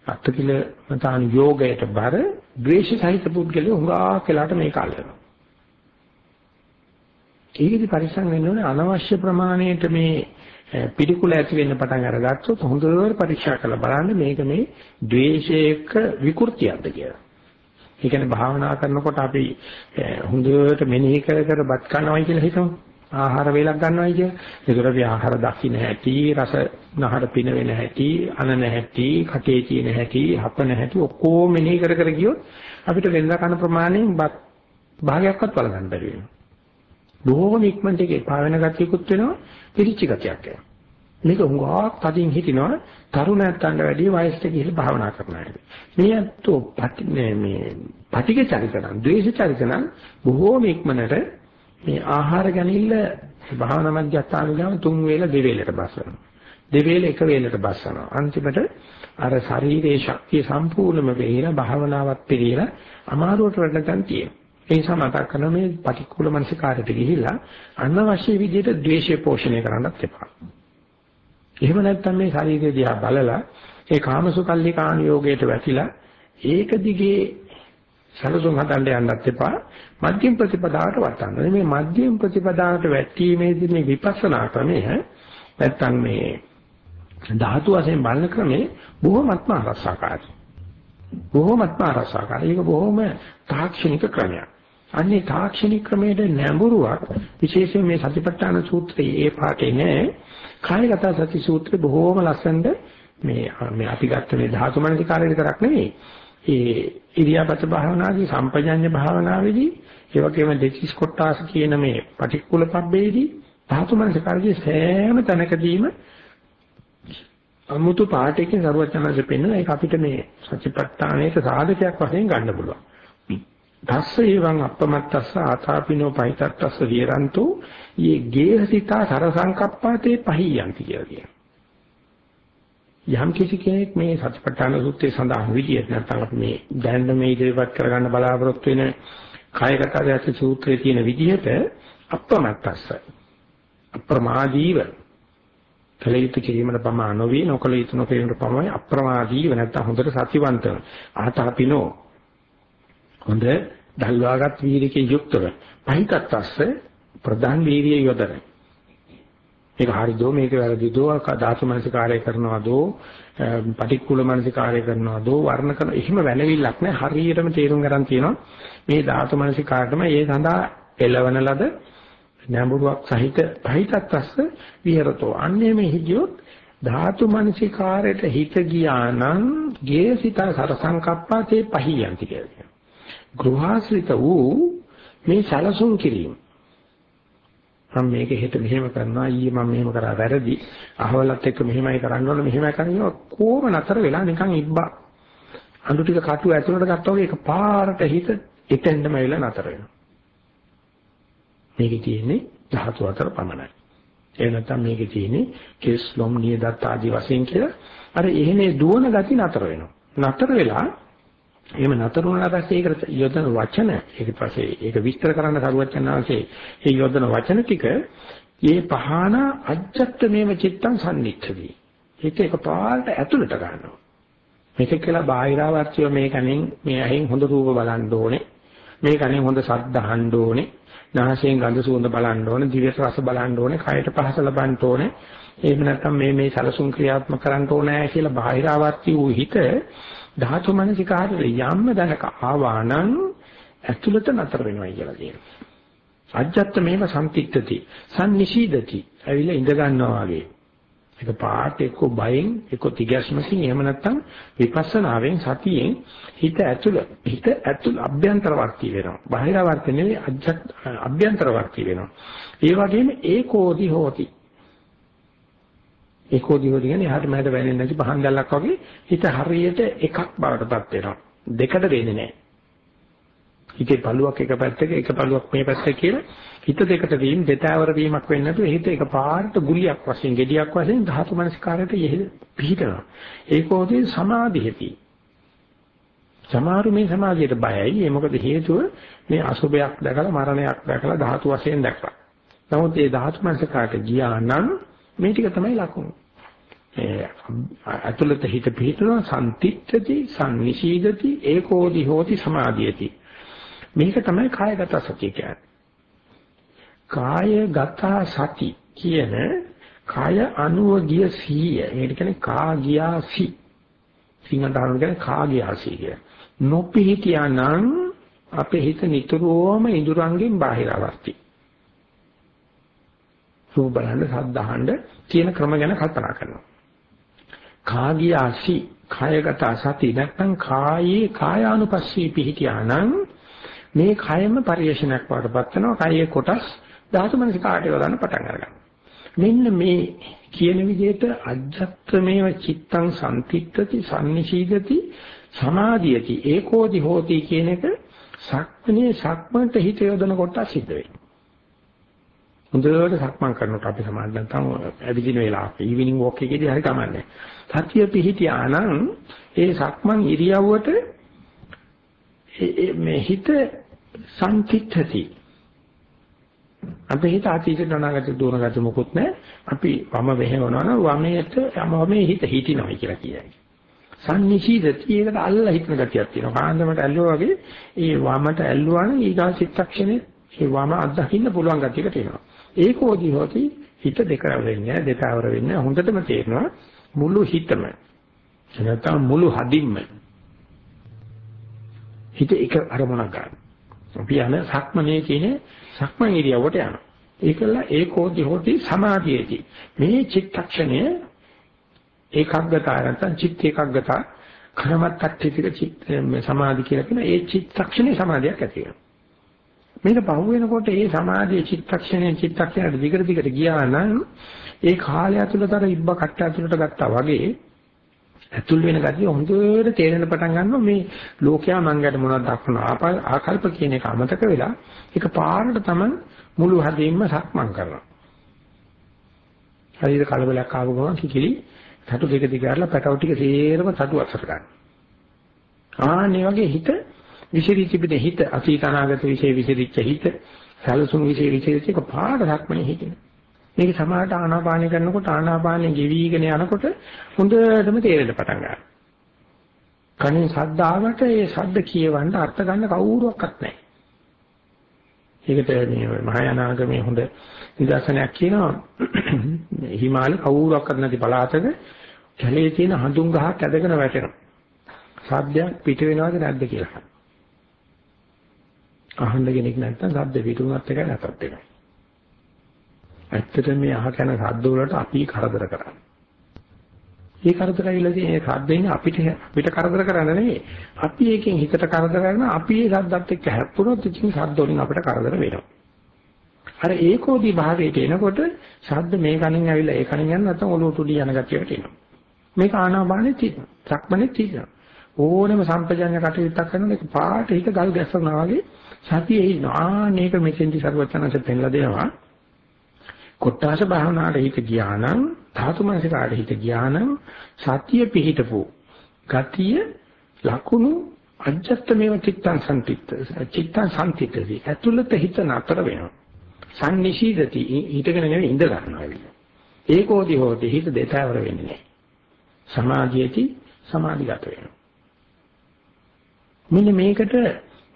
අත්තිකිලමතාන යෝගයට බර ද්වේෂ සහිත පුද්ගලයෝ හුඟා කියලාට මේක අල්ලනවා. ඒකෙදි පරිස්සම් වෙන්න ඕනේ අනවශ්‍ය ප්‍රමාණයට මේ පිළිකුල ඇති වෙන්න පටන් අරගත්තොත් හොඳට පරීක්ෂා කරලා බලන්න මේක මේ ද්වේෂයක විකෘතියක්ද කියලා. ඒ කියන්නේ භාවනා කරනකොට අපි හොඳට මෙනෙහි කර කර බත් කනවයි කියලා හිතමු. ආහාර වේලක් ගන්නවයි කිය. ඒකට අපි ආහාර දකින්න හැටි, රස නහර පින වෙන හැටි, අනන හැටි, කටේ තියෙන හැටි, හපන හැටි ඔක්කොම මෙනෙහි කර කර ගියොත් අපිට වෙනදා කන ප්‍රමාණයෙන් භාගයක්වත් වලගන්න බැරි වෙනවා. බොහෝම ඉක්මනට ඒකේ පාවෙන ගතියකුත් වෙනවා, පිරිච්ච ගතියක් එනවා. මේක උංගාවක් තදින් හිටිනවා තරුණයන්ට වැඩිය වයසට ගිහිල්ලා භාවනා කරන අය. මේ අතෝ මේ මේ පටිඝ චරිතනම්, ද්වේෂ චරිතනම් බොහෝම ඉක්මනට මේ ආහාර ගැනීම භාවනා මධ්‍යස්ථාන ගාම තුන් වේල දෙවේලට බස්සනවා. දෙවේල එක වේලට බස්සනවා. අන්තිමට අර ශරීරයේ ශක්තිය සම්පූර්ණයෙන්ම වෙහිලා භාවනාවත් පිළිලා අමාරුවට වැඩටන් තියෙනවා. ඒ නිසා මතක් කරන මේ පටික්කුල මනසිකාරයට ගිහිල්ලා අනවශ්‍ය විදිහට ද්වේෂය පෝෂණය කරන්නත් එපා. එහෙම නැත්නම් මේ ශරීරය දිහා බලලා ඒ කාමසුකල්ලි කාණියෝගයට වැටිලා ඒක දිගේ සලසුන් හදන්න යන්නත් එපා මධ්‍යම ප්‍රතිපදාවට වටන්න. මේ මධ්‍යම ප්‍රතිපදාවට වැටීමේදී මේ විපස්සනා ක්‍රමය නැත්තම් මේ ධාතු වශයෙන් බලන ක්‍රමේ බොහොමත්ම අරසකාරයි. බොහොමත්ම අරසකාරයි. ඒක බොහොම තාක්ෂණික ක්‍රමයක්. අන්නේ තාක්ෂණික ක්‍රමයේ නැඹුරුවක් විශේෂයෙන් මේ සතිපට්ඨාන සූත්‍රයේ ඒ පාඩේ නෑ කායගත සති සූත්‍රය බොහෝම ලස්සනට මේ මේ අපි ගත්ත මේ ධාතු මනසිකාරය විතරක් නෙවෙයි ඒ ඉරියාපත භාවනාවේ සම්පජඤ්ඤ භාවනාවේදී ඒ වගේම දෙතිස් කොටාස කියන මේ පටික්කුල පබ්බේදී ධාතු මනසිකාරයේ සෑම තැනකදීම අමුතු පාඩයකින් සරුවචනanse පෙන්වන ඒක අපිට මේ සතිපට්ඨානයේ සාධකයක් වශයෙන් ගන්න පුළුවන්. තස්ස එවං අපමත්තස්ස ආතාපිනෝ පහිතත්තස්ස විරන්තෝ යේ ගේහසිතා සරසංකප්පාතේ පහියන්ති කියලා කියනවා. යම් කිසි කෙනෙක් මේ සත්‍යපට්ඨාන සූත්‍රයේ සඳහන් විදියට නැත්නම් අපි මේ දැනට මේ ඉදිරිපත් කරගන්න බලාපොරොත්තු වෙන කායගත දැස සූත්‍රයේ තියෙන විදිහට අපමත්තස්ස අප්‍රමාදීව කලිත කිරීමට පමා නොවේ නොකලිත නොකිරීමට පමයි අප්‍රමාදීව නැත්නම් හොඳට සතිවන්තව ආතාපිනෝ හොඳ දල්වාගත් වීරිකේ යුක්තව පහිතත්ස්ස ප්‍රධාන වීරිය යොදන. මේක හරිදෝ මේක වැරදිදෝ ධාතු මනසිකාරය කරනවාදෝ පටික්කුල මනසිකාරය කරනවාදෝ වර්ණ කරන එහෙම වැළවිල්ලක් නෑ හරියටම තේරුම් ගන්න තියෙනවා. මේ ධාතු මනසිකාරයටම ඒ සඳහා එළවන ලද නැඹුරුවක් සහිත පහිතත්ස්ස විහෙරතෝ. අන්නේ මේ හිදියොත් ධාතු මනසිකාරයට හිත ගියා නම් ගේසිත සරසංකප්පා තේ පහියන්ති කියලා. ගෘහාශ්‍රිත වූ මේ සැලසුම් කිරීම මම මේක හෙට මෙහෙම කරනවා ඊයේ මම මෙහෙම කරා වැරදි. අහවලත් එක්ක මෙහෙමයි කරන්න ඕන මෙහෙමයි කරනවා කොහොම නතර වෙලා නිකන් ඉබ්බා. අඳු ටික කටු ඇතුළට ගත්තා වගේ එකපාරට හිත එතෙන්ටම වෙලා නතර වෙනවා. මේකේ තියෙන්නේ ධාතු අතර පමණයි. ඒ නැත්තම් මේකේ තියෙන්නේ කෙස් ලොම් නියදත් ආදී වශයෙන් කියලා අර එහෙනේ දුවන ගති නතර වෙනවා. නතර වෙලා එහෙම නතර වුණාට පස්සේ ඒකට යොදන වචන ඊට පස්සේ ඒක විස්තර කරන්න කරුවචනාංශේ ඒ යොදන වචන ටික මේ පහන අජ්ජත් මේව චිත්තං සම්නිච්ඡති. ඒක එකපාරට ඇතුළට ගන්නවා. මේක කියලා බාහිරාවර්තිය මේ කණෙන් මේ ඇහෙන් හොඳ රූප බලන්න ඕනේ. මේ කණෙන් හොඳ ශබ්ද අහන්න ඕනේ. නාසයෙන් ගඳ සුවඳ බලන්න ඕනේ. දිවට රස බලන්න ඕනේ. කයට පහස ලබන්න ඕනේ. එහෙම නැත්නම් මේ මේ සලසුන් ක්‍රියාත්මක කරන්න ඕනේ කියලා බාහිරාවර්ති වූ හිත ධාතු මනසිකාරයේ යම්ම දැනක ආවා නම් ඇතුළත නතර වෙනවා කියලා කියනවා. අජ්ජත් මේව සම්තික්තති සම්නිශීදති ඇවිල්ලා ඉඳ ගන්නවා වගේ. ඒක පාට එක්ක බයෙන් එක්ක තිගැස්මකින් එහෙම නැත්නම් විපස්සනාවෙන් සතියෙන් හිත ඇතුළ හිත ඇතුළ අභ්‍යන්තරවර්ති වෙනවා. බාහිරවර්ති නෙවෙයි අජ්ජත් අභ්‍යන්තරවර්ති වෙනවා. ඒ වගේම ඒකෝදි හෝති ඒකෝදියෝදි කියන්නේ එහාට මෙහාට වැනෙන්නේ නැති පහන් දැල්ලක් වගේ හිත හරියට එකක් බවටපත් වෙනවා. දෙකට වෙන්නේ නැහැ. හිතේ පළුවක් එක පැත්තක එක පළුවක් මේ පැත්තක කියලා හිත දෙකට වීම දෙතෑවර වීමක් වෙන්නේ නැතුව හිත එකපාරට ගුලියක් වශයෙන් gediyak වශයෙන් ධාතු මනස්කාරයට යෙහෙද පිහිටනවා. ඒකෝදී සමාධියති. සමහරු මේ සමාධියට බයයි. ඒ මොකද හේතුව මේ අසුබයක් දැකලා මරණයක් දැකලා ධාතු වශයෙන් දැක්කා. නමුත් මේ ධාතු මනස්කාරයට ගියා නම් මේ ටික තමයි ලකුණු. ඒ අතුලත හිත පිහිටනවා සම්තිත්‍ත්‍ති සංනිශීදති ඒකෝදි හෝති සමාධියති. මේක තමයි කායගත සතිය කියන්නේ. කායගත සති කියන කාය අනුව ගිය සීය. ඒකට කියන්නේ කා ගියා සී. සිංහලට කියන්නේ කා ගියා සී කිය. නොපිහිටියානම් අපේ හිත නිතරම ඉඳුරංගෙන් බාහිර අවස්ථි. රූප බලන්න, ශබ්ද අහන්න කියන ක්‍රම ගැන කල්පනා කරනවා. කාගියාසි කායගත සති නැත්නම් කායේ කායානුපස්සී පිහිටියානම් මේ කයම පරිේශනයක් වඩපත් වෙනවා. කයේ කොටස් ධාතු මනස කාටේ ගන්න පටන් ගන්නවා. මෙන්න මේ කියන විදිහට අජත්තමේව චිත්තං සම්තිත්‍ත්‍ති සම්නිශීදති සමාධියති ඒකෝදි හෝති කියන එක සක්මනේ සක්මන්ට හිත යොදන කොට සිද්ධ වෙනවා. හොඳට සක්මන් කරනකොට අපි සමාධිය නැත්නම් ඇවිදින වෙලාවක ඊවිනිං වොක් එකේදී හරි කමන්නේ. සතිය පිහිටියා නම් ඒ සක්මන් ඉරියව්වට මේ හිත සම්තිත්‍ත්‍ති අපේ හිත අතීතයට අනාගතයට දුවන ගැට මොකුත් නැහැ. අපි වම වෙහෙවනවා නම් වමේට වමේ හිත හිටිනවා කියලා කියයි. සම්නිශීදති ඒකට අල්ල හිටන ගතියක් තියෙනවා. කාන්දමට ඇල්ලුවා වගේ ඒ වමට ඇල්ලුවා නම් ඊගා චිත්තක්ෂණේ ඒ වම අත්දකින්න පුළුවන් ගතියක තියෙනවා. ඒකෝදි හොති හිත දෙකවර වෙන්නේ දෙකවර වෙන්නේ හොඳටම තේරෙනවා මුළු හිතම නැත්නම් මුළු හදින්ම හිත එක අරමුණක් ගන්න. අපි යන සක්මනේ කියන්නේ සක්මන් ඉරියව්වට යනවා. ඒකල ඒකෝදි හොති සමාධියේදී මේ චිත්තක්ෂණය ඒකග්ගතා නැත්නම් චිත්ත ඒකග්ගතා කර්මත්තට්ඨිතික චිත්ත සමාධි කියලා කියන ඒ චිත්තක්ෂණේ සමාධියක් ඇති වෙනවා. මේක පහු වෙනකොට ඒ සමාධියේ චිත්තක්ෂණය චිත්තක්ෂණයට දිගට දිගට ගියා නම් ඒ කාලය ඇතුළත අර ඉබ්බ කට්ට ඇතුළට ගත්තා වගේ ඇතුල් වෙන ගතිය හොඳට තේරෙන පටන් ගන්නවා මේ ලෝකයා මංගට මොනවද දක්වන ආකල්ප කියන එක අමතක වෙලා ඒක පාරට තමයි මුළු හදින්ම සක්මන් කරනවා. හරියට කලබලයක් ආව ගමන් කිකිලි තටු දෙක දිගාරලා පැටව ටික සේරම තටු අතට ගන්න. ආන්නේ වගේ හිත විසිරී තිබෙන හිත අතීත අනාගත විශේෂ විසිරිච්ච හිත සැලසුම් විශේෂ විසිරිච්ච එක පාර සක්මනේ හිතෙන. මේක සමාහට ආනාපානය කරනකොට ආනාපානය ගෙවිගෙන යනකොට හොඳටම තේරෙන්න පටන් ගන්නවා. කණේ ශබ්දාවට ඒ ශබ්ද කියවන්න අර්ථ ගන්න කවුරුවක්වත් නැහැ. ඒකට මේ මහායානාගමේ හොඳ නිදර්ශනයක් කියනවා හිමාල කවුරුවක්වත් නැති පළාතක කැලේ තියෙන හඳුන් ගහක් ඇදගෙන වැටෙනවා. සද්දයක් පිට වෙනවද නැද්ද කියලා. අහන්න කෙනෙක් නැත්නම් සද්ද පිටුනත් එකයි නැතත් එකයි. ඇත්තට මේ අහ කන සද්ද වලට අපි කරදර කරන්නේ. මේ කරදර ඇවිල්ලා තියෙන මේ සද්දෙන් අපිට අපිට කරදර කරන්න නෙවෙයි. අපි එකෙන් හිතට කරදර කරන අපි ඒ සද්දත් එක්ක හැප්පුණොත් ඉතින් සද්ද වලින් අපිට කරදර වෙනවා. අර ඒකෝදි භාවයට එනකොට ශබ්ද මේ කණින් ඇවිල්ලා ඒ කණින් යන නැත්නම් ඔලුව තුඩි යන ගතියකට එනවා. මේක ආනාපානෙ තියෙනවා. සක්මනේ තියෙනවා. ඕනෙම සම්පජඤ්ඤ කටයුත්තක් කරනකොට ඒක පාට හිත ගල් ගැස්සනවා වගේ සතියේ ඉන්නවා. ආනේක මෙතෙන්දි සරුවචනanse පෙන්ලා දෙනවා. කොට්ටාස භාවනාවට හිත ගියා නම් ධාතු මනසිකාට හිත ගියා නම් සතිය පිහිටපු ගතිය ලකුණු අජත්ත මේව චිත්තං සම්පිත්ත චිත්තං සම්පිත්තදී ඇතුළත හිත නතර වෙනවා. සංනිශීදති හිතගෙන නෙවෙයි ඉඳ ගන්නවා ඒකෝදි හෝති හිත දෙතවර වෙන්නේ නැහැ. සමාධියති සමාධිගත වෙනවා. මෙන්න මේකට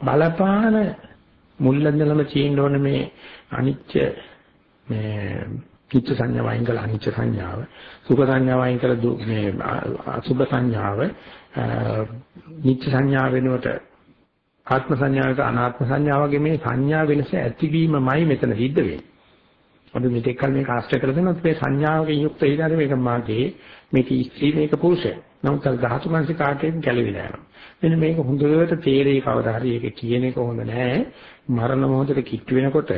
බලපාන මුල්ලඳලම චීන්න ඕන මේ අනිච්ච මේ කිච්ච සංඥා වයින් කළ අනිච්ච සංඥාව සුඛ සංඥා වයින් කළ මේ අසුභ සංඥාව නිච්ච සංඥා වෙනුවට ආත්ම සංඥාවක අනාත්ම සංඥාව වගේ මේ සංඥා වෙනස ඇතිවීමමයි මෙතන සිද්ධ වෙන්නේ. අපි මෙතෙක් කල මේක ආශ්‍රය කරගෙන මේ සංඥාවකින් යුක්ත හිතාද මේක මාගේ මේක ස්ත්‍රී මේක පුරුෂය. නමුත් අර ධාතු මනස කාටෙන් ගැලවිලා යනවා. මෙන්න මේක හොඳට තේරෙයි කවදා හරි ඒක කියන එක හොඳ නෑ. මරණ මොහොතේ කිට්ටු වෙනකොට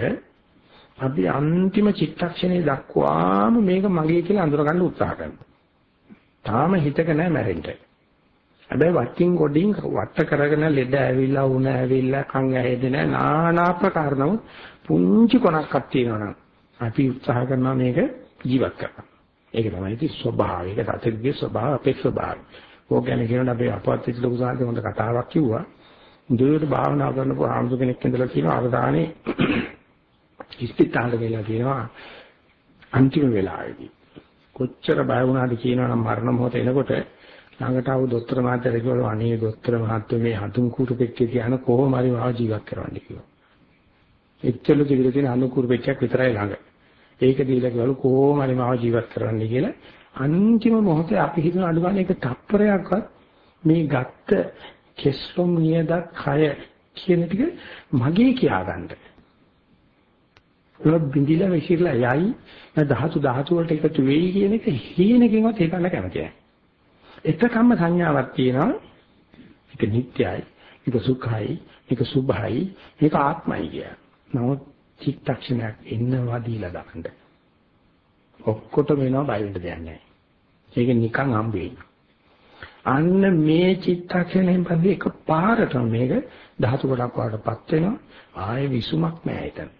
අපි අන්තිම චිත්තක්ෂණේ දක්වාම මේක මගේ කියලා අඳුරගන්න උත්සාහ කරනවා. තාම හිතක නෑ මැරෙන්න. හැබැයි වටින් ගොඩින් වට කරගෙන ලෙඩ ඇවිල්ලා උණ ඇවිල්ලා කන් ඇහෙන්නේ නෑ নানা ප්‍රකාර නමුත් පුංචි කොනක්ක් තියෙනවා අපි උත්සාහ කරනවා මේක ජීවත් කරන්න. ඒක තමයි ඉති ස්වභාවය. ඒක සත්‍යයේ ස්වභාව අපේ ස්වභාවය. ඕක ගැන කියනකොට අපේ අපවත් ඉති ලොකු සාහිත්‍ය හොඳ කතාවක් කිව්වා. දුරට භාවනා කරනකොට ආම්සු කෙනෙක් ඉඳලා කියනවා අවධානයේ ඉස්පිතාලේ වෙලා කියනවා අන්තිම වෙලාවේදී කොච්චර බය වුණාද කියනවනම් මරණ මොහොත එනකොට ළඟට ආව දොස්තර මහත්තයා කිව්වලු අනේ දොස්තර මහත්තයා මේ හතුන් කුරු පෙක්කේ තියන කොහොම හරි මාව ජීවත් කරවන්න කිව්වා. එච්චර දිගට තියෙන අනුකුරු පෙක්කයක් විතරයි ළඟ. ඒක දීලා කිව්වලු කොහොම හරි මාව ජීවත් කරවන්න කියලා අන්තිම මොහොතේ අපි හිතන අඩු ගන්න එක තප්පරයක්වත් මේ ගත්ත කෙස්ලොම් නියදක් කය කියන ටික මගේ කියාගන්න. ඒක බිඳිලා විසිරලා යයි ධාතු ධාතු වලට එකතු වෙයි කියන එක හීනකින්වත් හිතන්න කැමති නැහැ. එකකම්ම සංඥාවක් තියෙනවා. ඒක නිට්ටයයි, ඒක සුඛයි, ඒක සුභයි, ඒක ආත්මයි කිය. නමුත් චිත්තක්ෂණයක් එන්නවා දීලා ගන්න. ඔක්කොටම වෙනවා බය වෙන්න දෙයක් නැහැ. ඒක නිකන් හම්බෙයි. අන්න මේ චිත්තක්ෂණයෙන් පස්සේ එක පාරටම මේක ධාතු කොටක් වඩටපත් වෙනවා. ආයේ විසුමක් නැහැ එතන.